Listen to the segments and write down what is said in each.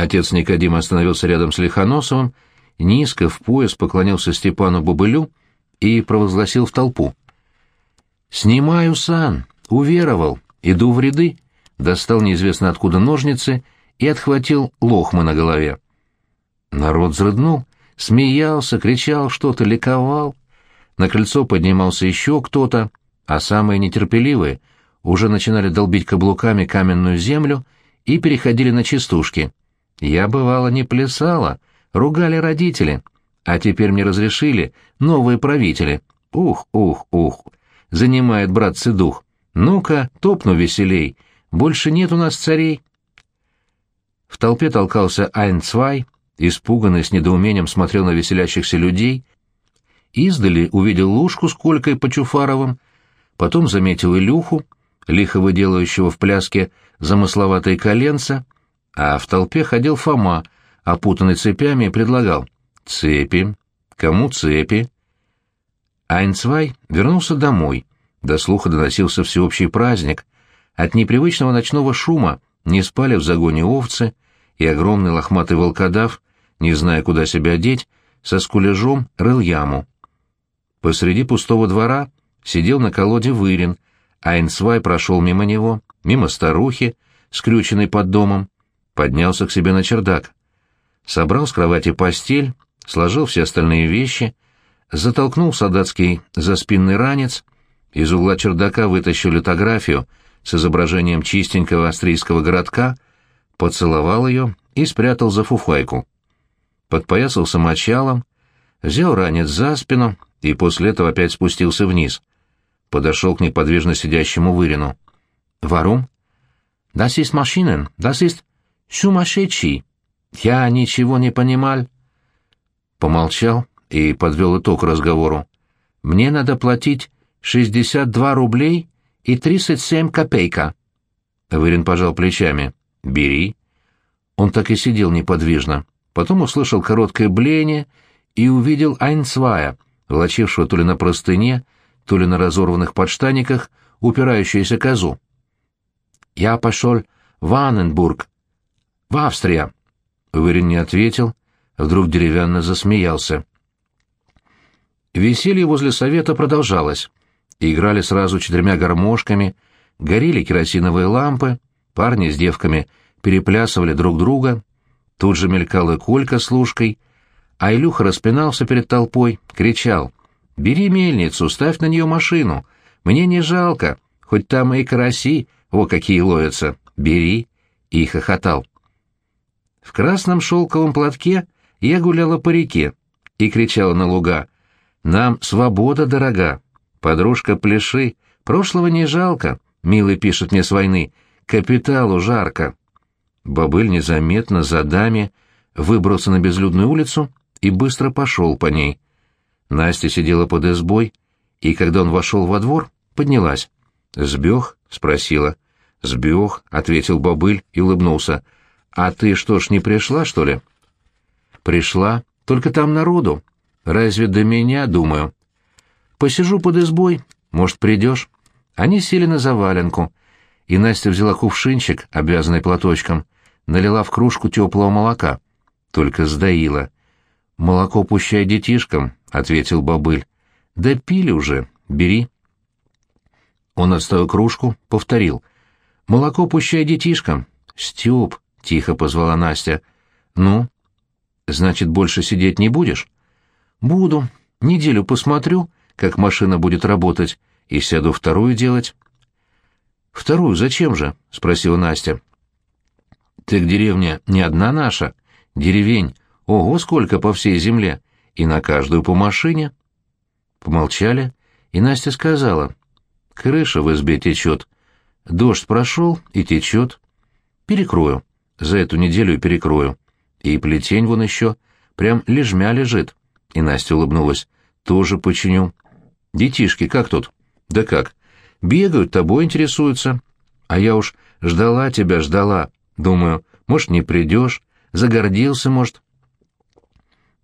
Отец Никодима остановился рядом с Лихоносовым, низко в пояс поклонился Степану Бобылю и провозгласил в толпу. «Снимаю сан! Уверовал! Иду в ряды!» Достал неизвестно откуда ножницы и отхватил лохмы на голове. Народ взрыднул, смеялся, кричал что-то, ликовал. На крыльцо поднимался еще кто-то, а самые нетерпеливые уже начинали долбить каблуками каменную землю и переходили на частушки. Я, бывало, не плясала, ругали родители, а теперь мне разрешили новые правители. Ух, ух, ух, занимает братцы дух. Ну-ка, топну веселей, больше нет у нас царей. В толпе толкался Айнцвай, испуганный с недоумением смотрел на веселящихся людей — Издали увидел Лушку с Колькой Почуфаровым, потом заметил Илюху, лихо выделывающего в пляске замысловатые коленца, а в толпе ходил Фома, опутанный цепями, и предлагал «Цепи? Кому цепи?» Айнцвай вернулся домой. До слуха доносился всеобщий праздник. От непривычного ночного шума не спали в загоне овцы, и огромный лохматый волкодав, не зная, куда себя деть, со скулежом рыл яму. Посреди пустого двора сидел на колоде Вырин, а Инсвай прошел мимо него, мимо старухи, скрюченной под домом, поднялся к себе на чердак. Собрал с кровати постель, сложил все остальные вещи, затолкнул солдатский заспинный ранец, из угла чердака вытащил литографию с изображением чистенького австрийского городка, поцеловал ее и спрятал за фуфайку. Подпоясался мочалом, взял ранец за спину и после этого опять спустился вниз. Подошел к неподвижно сидящему Вырину. «Варум?» «Das ist Maschinen, das ist сумасшедший. Я ничего не понимал». Помолчал и подвел итог разговору. «Мне надо платить 62 рублей и 37 копейка». Вырин пожал плечами. «Бери». Он так и сидел неподвижно. Потом услышал короткое блеяние и увидел Айнцвая — волочившего то ли на простыне, то ли на разорванных подштаниках упирающуюся козу. «Я пошел в Анненбург, в Австрия». Уверен не ответил, вдруг деревянно засмеялся. Веселье возле совета продолжалось. Играли сразу четырьмя гармошками, горели керосиновые лампы, парни с девками переплясывали друг друга, тут же мелькала Колька с Лужкой — а Илюха распинался перед толпой, кричал. «Бери мельницу, ставь на нее машину. Мне не жалко, хоть там и караси, во какие ловятся. Бери!» И хохотал. Красном шелковом платке я гуляла по реке и кричала на луга. «Нам свобода дорога! Подружка пляши, прошлого не жалко!» Милый пишет мне с войны. «Капиталу жарко!» Бобыль незаметно за даме выбрался на безлюдную улицу и быстро пошел по ней. Настя сидела под избой, и когда он вошел во двор, поднялась. «Сбег?» — спросила. «Сбег», — ответил бобыль и улыбнулся. «А ты что ж, не пришла, что ли?» «Пришла, только там народу. Разве до меня, думаю?» «Посижу под избой, может, придешь?» Они сели на заваленку, и Настя взяла кувшинчик, обвязанный платочком, налила в кружку теплого молока. Только сдаила. «Молоко пущай детишкам», — ответил бобыль. «Да пили уже, бери». Он отставил кружку, повторил. «Молоко пущай детишкам». «Степ», — тихо позвала Настя. «Ну?» «Значит, больше сидеть не будешь?» «Буду. Неделю посмотрю, как машина будет работать, и сяду вторую делать». «Вторую зачем же?» — спросила Настя. «Так деревня не одна наша. Деревень Ого, сколько по всей земле! И на каждую по машине. Помолчали, и Настя сказала. Крыша в избе течет. Дождь прошел и течет. Перекрою. За эту неделю перекрою. И плетень вон еще. Прям лежмя лежит. И Настя улыбнулась. Тоже починю. Детишки, как тут? Да как? Бегают, тобой интересуются. А я уж ждала тебя, ждала. Думаю, может, не придешь. Загордился, может.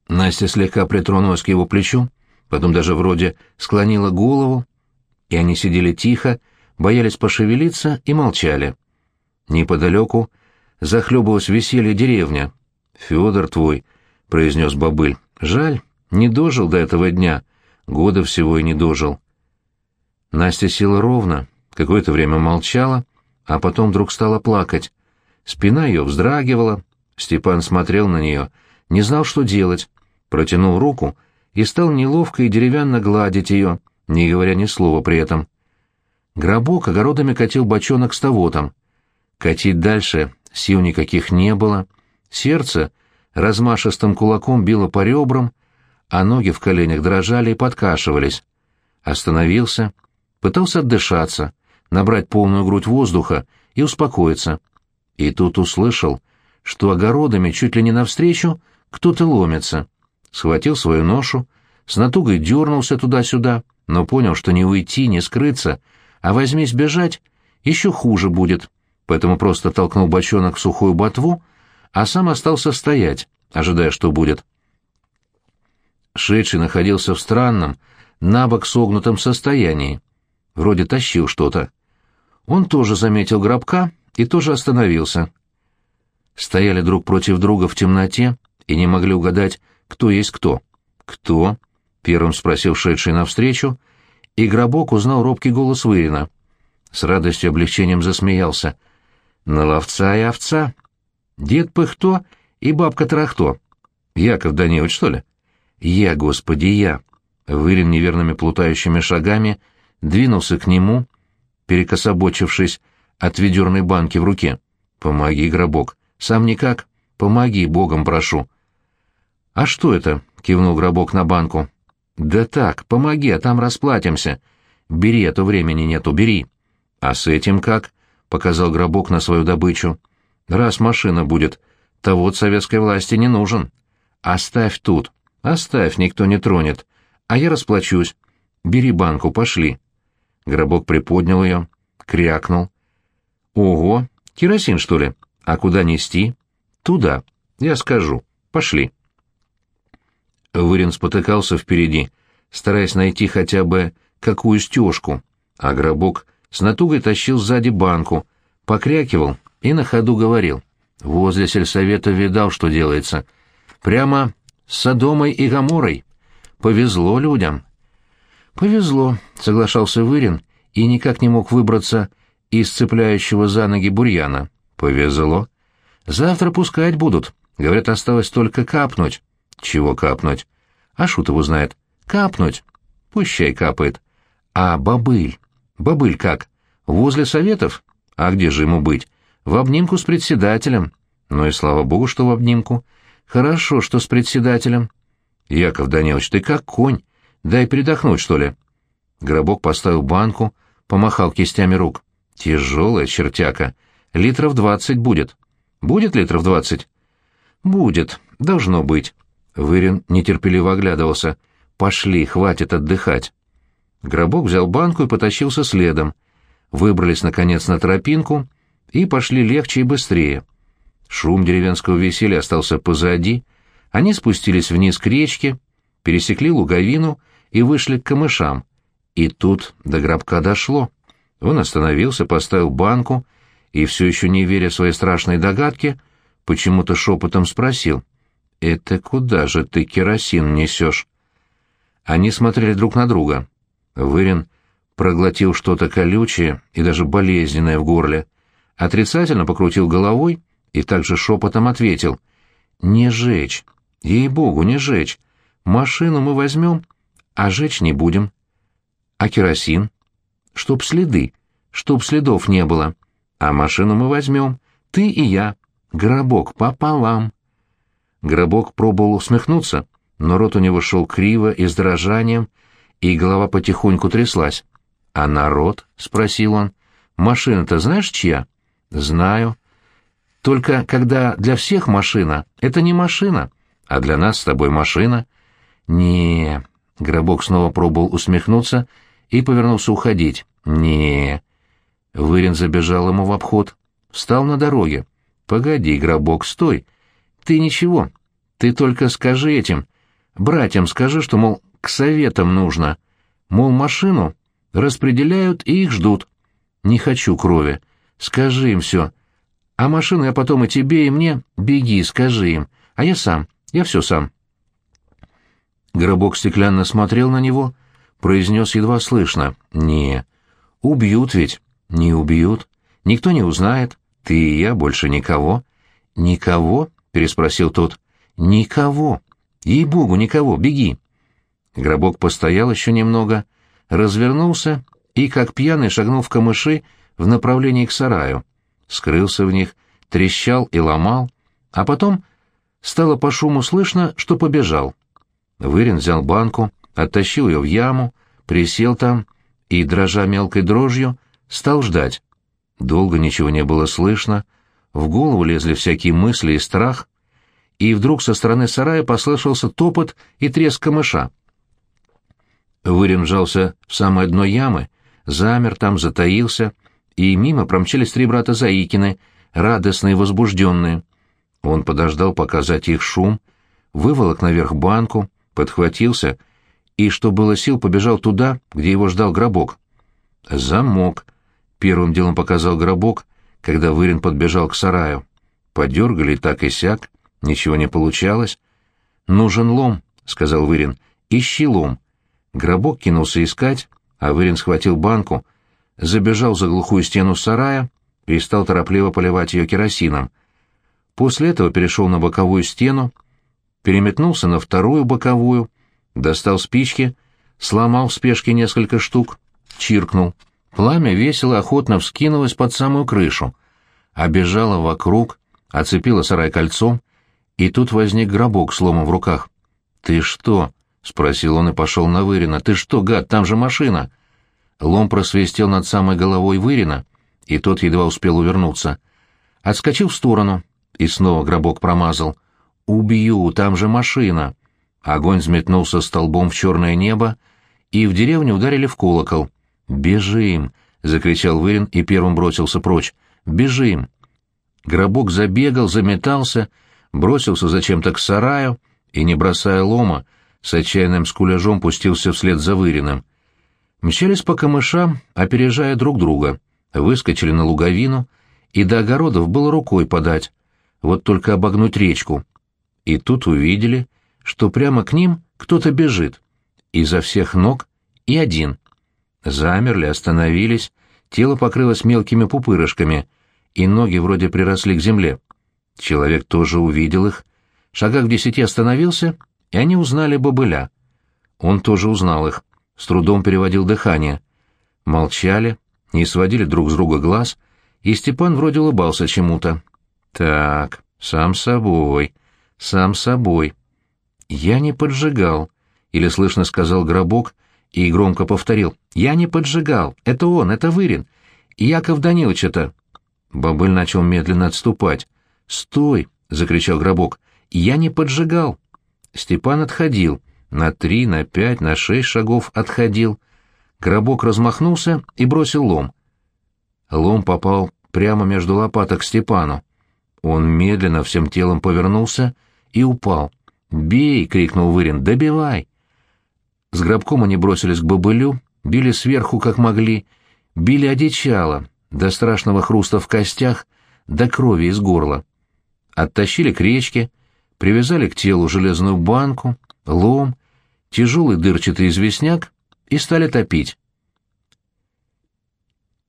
Настя слегка притронулась к его плечу, потом даже вроде склонила голову, и они сидели тихо, боялись пошевелиться и молчали. Неподалеку захлебывалась веселье деревня. «Федор твой», — произнес бобыль, — «жаль, не дожил до этого дня, года всего и не дожил». Настя села ровно, какое-то время молчала, а потом вдруг стала плакать. Спина ее вздрагивала, Степан смотрел на нее, не знал, что делать, протянул руку и стал неловко и деревянно гладить ее, не говоря ни слова при этом. Гробок огородами катил бочонок с тавотом. Катить дальше сил никаких не было, сердце размашистым кулаком било по ребрам, а ноги в коленях дрожали и подкашивались. Остановился, пытался отдышаться, набрать полную грудь воздуха и успокоиться. И тут услышал, что огородами чуть ли не навстречу кто-то ломится. Схватил свою ношу, с натугой дернулся туда-сюда, но понял, что не уйти, не скрыться, а возьмись бежать, еще хуже будет, поэтому просто толкнул бочонок в сухую ботву, а сам остался стоять, ожидая, что будет. Шедший находился в странном, набок согнутом состоянии. Вроде тащил что-то. Он тоже заметил гробка и тоже остановился. Стояли друг против друга в темноте и не могли угадать, кто есть кто. «Кто?» — первым спросил шедший навстречу, и гробок узнал робкий голос Вырина. С радостью облегчением засмеялся. «На ловца и овца. Дед Пыхто и бабка Трахто. Яков Данилович, что ли?» «Я, господи, я!» Вырин неверными плутающими шагами двинулся к нему, перекособочившись от ведерной банки в руке. «Помоги, гробок. Сам никак. Помоги, богом прошу». «А что это?» — кивнул гробок на банку. «Да так, помоги, а там расплатимся. Бери, а то времени нету, бери». «А с этим как?» — показал гробок на свою добычу. «Раз машина будет, то вот советской власти не нужен. Оставь тут. Оставь, никто не тронет. А я расплачусь. Бери банку, пошли». Гробок приподнял ее, крякнул. «Ого, керосин, что ли? А куда нести?» «Туда. Я скажу. Пошли». Вырин спотыкался впереди, стараясь найти хотя бы какую стежку, а гробок с натугой тащил сзади банку, покрякивал и на ходу говорил. Возле сельсовета видал, что делается. Прямо с Содомой и Гаморой. Повезло людям. Повезло, соглашался Вырин и никак не мог выбраться из цепляющего за ноги бурьяна. Повезло. Завтра пускать будут. Говорят, осталось только капнуть. Чего капнуть? А шут его знает. Капнуть. Пущай капает. А бобыль? Бобыль как? Возле советов? А где же ему быть? В обнимку с председателем. Ну и слава богу, что в обнимку. Хорошо, что с председателем. Яков Данилович, ты как конь. Дай передохнуть, что ли. Гробок поставил банку, помахал кистями рук. Тяжелая чертяка. Литров двадцать будет. Будет литров двадцать? Будет. Должно быть. Вырин нетерпеливо оглядывался. «Пошли, хватит отдыхать». Гробок взял банку и потащился следом. Выбрались, наконец, на тропинку и пошли легче и быстрее. Шум деревенского веселья остался позади. Они спустились вниз к речке, пересекли луговину и вышли к камышам. И тут до гробка дошло. Он остановился, поставил банку и, все еще не веря в свои страшные догадки, почему-то шепотом спросил — «Это куда же ты керосин несешь?» Они смотрели друг на друга. Вырин проглотил что-то колючее и даже болезненное в горле, отрицательно покрутил головой и также шепотом ответил. «Не жечь! Ей-богу, не жечь! Машину мы возьмем, а жечь не будем. А керосин? Чтоб следы, чтоб следов не было. А машину мы возьмем, ты и я, гробок пополам». Гробок пробовал усмехнуться, но рот у него шел криво и с дрожанием, и голова потихоньку тряслась. «А народ?» — спросил он. «Машина-то знаешь чья?» «Знаю. Только когда для всех машина, это не машина, а для нас с тобой машина». не Гробок снова пробовал усмехнуться и повернулся уходить. не Вырин забежал ему в обход. Встал на дороге. «Погоди, Гробок, стой!» Ты ничего. Ты только скажи этим. Братьям скажи, что, мол, к советам нужно. Мол, машину распределяют и их ждут. Не хочу крови. Скажи им все. А машину я потом и тебе, и мне. Беги, скажи им. А я сам. Я все сам. Гробок стеклянно смотрел на него, произнес едва слышно. «Не. Убьют ведь». «Не убьют. Никто не узнает. Ты и я, больше никого». «Никого?» — переспросил тот. «Никого. Ей-богу, никого. Беги». Гробок постоял еще немного, развернулся и, как пьяный, шагнул в камыши в направлении к сараю. Скрылся в них, трещал и ломал, а потом стало по шуму слышно, что побежал. Вырин взял банку, оттащил ее в яму, присел там и, дрожа мелкой дрожью, стал ждать. Долго ничего не было слышно, в голову лезли всякие мысли и страх, и вдруг со стороны сарая послышался топот и треск камыша. Вырин вжался в самое дно ямы, замер там, затаился, и мимо промчались три брата Заикины, радостные и возбужденные. Он подождал, пока затих шум, выволок наверх банку, подхватился и, что было сил, побежал туда, где его ждал гробок. «Замок», — первым делом показал гробок, когда Вырин подбежал к сараю. Подергали так и сяк, ничего не получалось. «Нужен лом», — сказал Вырин, — «ищи лом». Гробок кинулся искать, а Вырин схватил банку, забежал за глухую стену сарая и стал торопливо поливать ее керосином. После этого перешел на боковую стену, переметнулся на вторую боковую, достал спички, сломал в спешке несколько штук, чиркнул. Пламя весело, охотно вскинулось под самую крышу, обежало вокруг, оцепило сарай кольцом, и тут возник гробок с ломом в руках. «Ты что?» — спросил он и пошел на Вырина. «Ты что, гад, там же машина!» Лом просвистел над самой головой Вырина, и тот едва успел увернуться. Отскочил в сторону, и снова гробок промазал. «Убью, там же машина!» Огонь взметнулся столбом в черное небо, и в деревне ударили в колокол. «Бежим!» — закричал Вырин и первым бросился прочь. «Бежим!» Гробок забегал, заметался, бросился зачем-то к сараю и, не бросая лома, с отчаянным скуляжом пустился вслед за Выриным. Мчались по камышам, опережая друг друга, выскочили на луговину, и до огородов было рукой подать, вот только обогнуть речку — и тут увидели, что прямо к ним кто-то бежит. Изо всех ног и один. Замерли, остановились, тело покрылось мелкими пупырышками, и ноги вроде приросли к земле. Человек тоже увидел их, шагах в десяти остановился, и они узнали бобыля. Он тоже узнал их, с трудом переводил дыхание. Молчали, не сводили друг с друга глаз, и Степан вроде улыбался чему-то. «Так, сам собой», сам собой. Я не поджигал, или слышно сказал Гробок и громко повторил. Я не поджигал, это он, это Вырин. Яков Данилович это. Бабыль начал медленно отступать. «Стой!» — закричал Гробок. «Я не поджигал!» Степан отходил. На три, на пять, на шесть шагов отходил. Гробок размахнулся и бросил лом. Лом попал прямо между лопаток Степану. Он медленно всем телом повернулся и упал. «Бей!» — крикнул Вырин. «Добивай!» С гробком они бросились к бобылю, били сверху, как могли, били одичало, до страшного хруста в костях, до крови из горла. Оттащили к речке, привязали к телу железную банку, лом, тяжелый дырчатый известняк и стали топить.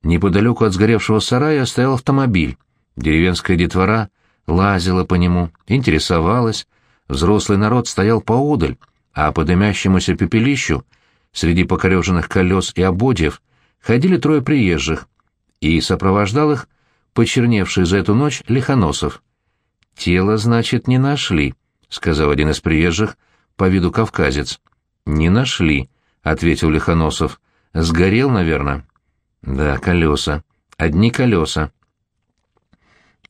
Неподалеку от сгоревшего сарая стоял автомобиль. Деревенская детвора лазила по нему, интересовалась. Взрослый народ стоял поодаль, а по дымящемуся пепелищу, среди покореженных колес и ободьев, ходили трое приезжих, и сопровождал их почерневший за эту ночь Лихоносов. «Тело, значит, не нашли», — сказал один из приезжих, по виду кавказец. «Не нашли», — ответил Лихоносов. «Сгорел, наверное». «Да, колеса. Одни колеса».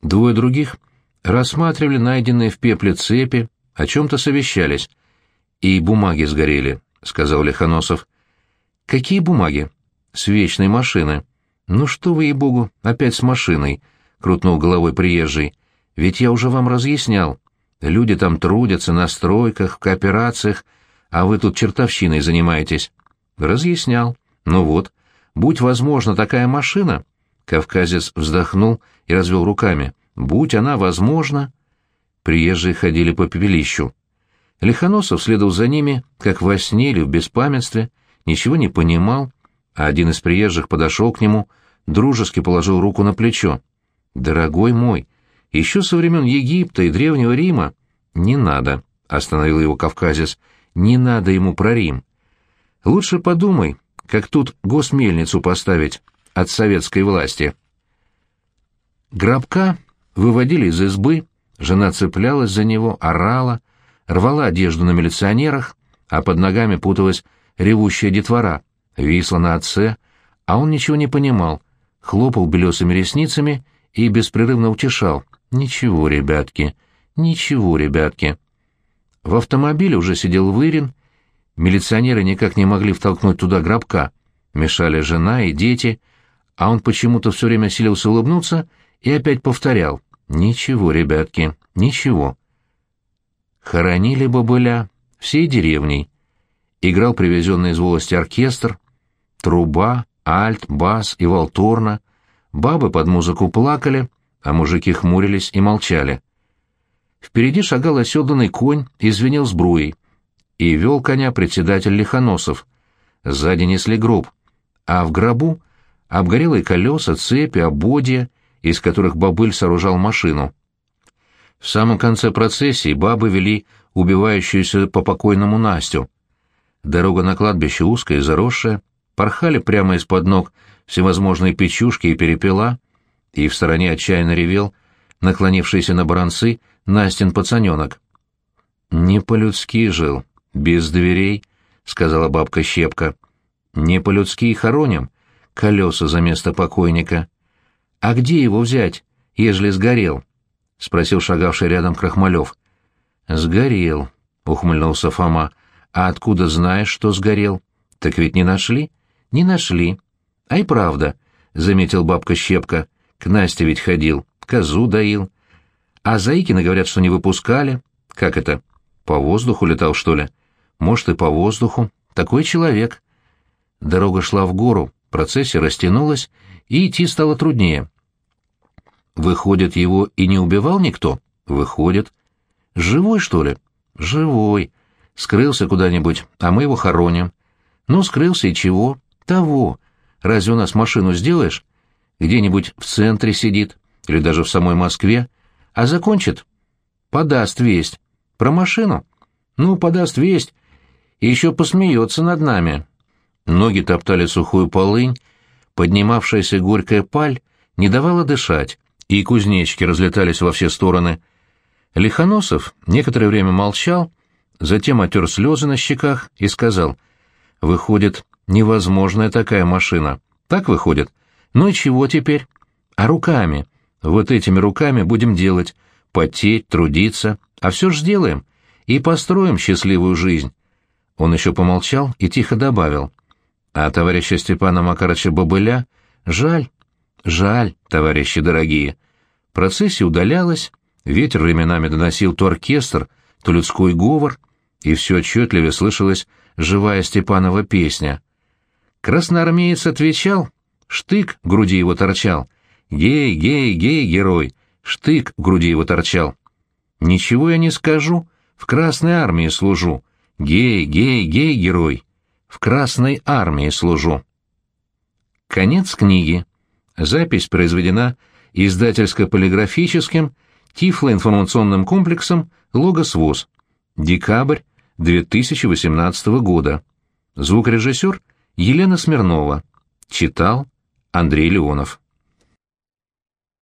Двое других рассматривали найденные в пепле цепи, о чем-то совещались. «И бумаги сгорели», — сказал Лихоносов. «Какие бумаги?» «С вечной машины». «Ну что вы, ей-богу, опять с машиной», — крутнул головой приезжий. «Ведь я уже вам разъяснял. Люди там трудятся на стройках, в кооперациях, а вы тут чертовщиной занимаетесь». «Разъяснял. Ну вот, будь возможно такая машина...» Кавказец вздохнул и развел руками. Будь она возможна... Приезжие ходили по пепелищу. Лихоносов следовал за ними, как во сне или в беспамятстве, ничего не понимал, а один из приезжих подошел к нему, дружески положил руку на плечо. «Дорогой мой, еще со времен Египта и Древнего Рима...» «Не надо», — остановил его кавказец, — «не надо ему про Рим. Лучше подумай, как тут госмельницу поставить от советской власти». Гробка выводили из избы, жена цеплялась за него, орала, рвала одежду на милиционерах, а под ногами путалась ревущая детвора, висла на отце, а он ничего не понимал, хлопал белесыми ресницами и беспрерывно утешал. «Ничего, ребятки, ничего, ребятки». В автомобиле уже сидел Вырин, милиционеры никак не могли втолкнуть туда гробка, мешали жена и дети, а он почему-то все время силился улыбнуться и опять повторял «Ничего, ребятки, ничего». Хоронили бобыля всей деревней. Играл привезенный из волости оркестр, труба, альт, бас и валторна. Бабы под музыку плакали, а мужики хмурились и молчали. Впереди шагал оседланный конь и звенел сбруей, и вел коня председатель Лихоносов. Сзади несли гроб, а в гробу обгорелые колеса, цепи, ободья, из которых бобыль сооружал машину. В самом конце процессии бабы вели убивающуюся по покойному Настю. Дорога на кладбище узкая и заросшая, порхали прямо из-под ног всевозможные печушки и перепела, и в стороне отчаянно ревел, наклонившийся на баранцы, Настин пацаненок. «Не по-людски жил, без дверей», — сказала бабка Щепка. «Не по-людски хороним, колеса за место покойника. А где его взять, ежели сгорел?» — спросил шагавший рядом Крахмалев. «Сгорел», — ухмыльнулся Фома. «А откуда знаешь, что сгорел? Так ведь не нашли?» «Не нашли». «А и правда», — заметил бабка Щепка. «К Насте ведь ходил, козу доил». «А Заикины говорят, что не выпускали». «Как это? По воздуху летал, что ли?» «Может, и по воздуху. Такой человек». Дорога шла в гору, процессия растянулась, и идти стало труднее. Выходит, его и не убивал никто? Выходит. Живой, что ли? Живой. Скрылся куда-нибудь, а мы его хороним. Ну, скрылся и чего? Того. Разве у нас машину сделаешь? Где-нибудь в центре сидит, или даже в самой Москве, а закончит? Подаст весть. Про машину? Ну, подаст весть, и еще посмеется над нами. Ноги топтали сухую полынь, поднимавшаяся горькая паль не давала дышать, и кузнечки разлетались во все стороны. Лихоносов некоторое время молчал, затем отер слезы на щеках и сказал, «Выходит, невозможная такая машина. Так выходит? Ну и чего теперь? А руками? Вот этими руками будем делать, потеть, трудиться, а все ж сделаем и построим счастливую жизнь». Он еще помолчал и тихо добавил, «А товарища Степана Макарыча Бобыля жаль». Жаль, товарищи дорогие. Процессия удалялась, ветер временами доносил то оркестр, то людской говор, и все отчетливее слышалась живая Степанова песня. Красноармеец отвечал, штык в груди его торчал. «Гей, гей, гей, герой!» Штык в груди его торчал. «Ничего я не скажу, в Красной армии служу. Гей, гей, гей, герой! В Красной армии служу». Конец книги. Запись произведена издательско-полиграфическим тифлоинформационным комплексом «Логос ВОЗ». Декабрь 2018 года. Звукорежиссер Елена Смирнова. Читал Андрей Леонов.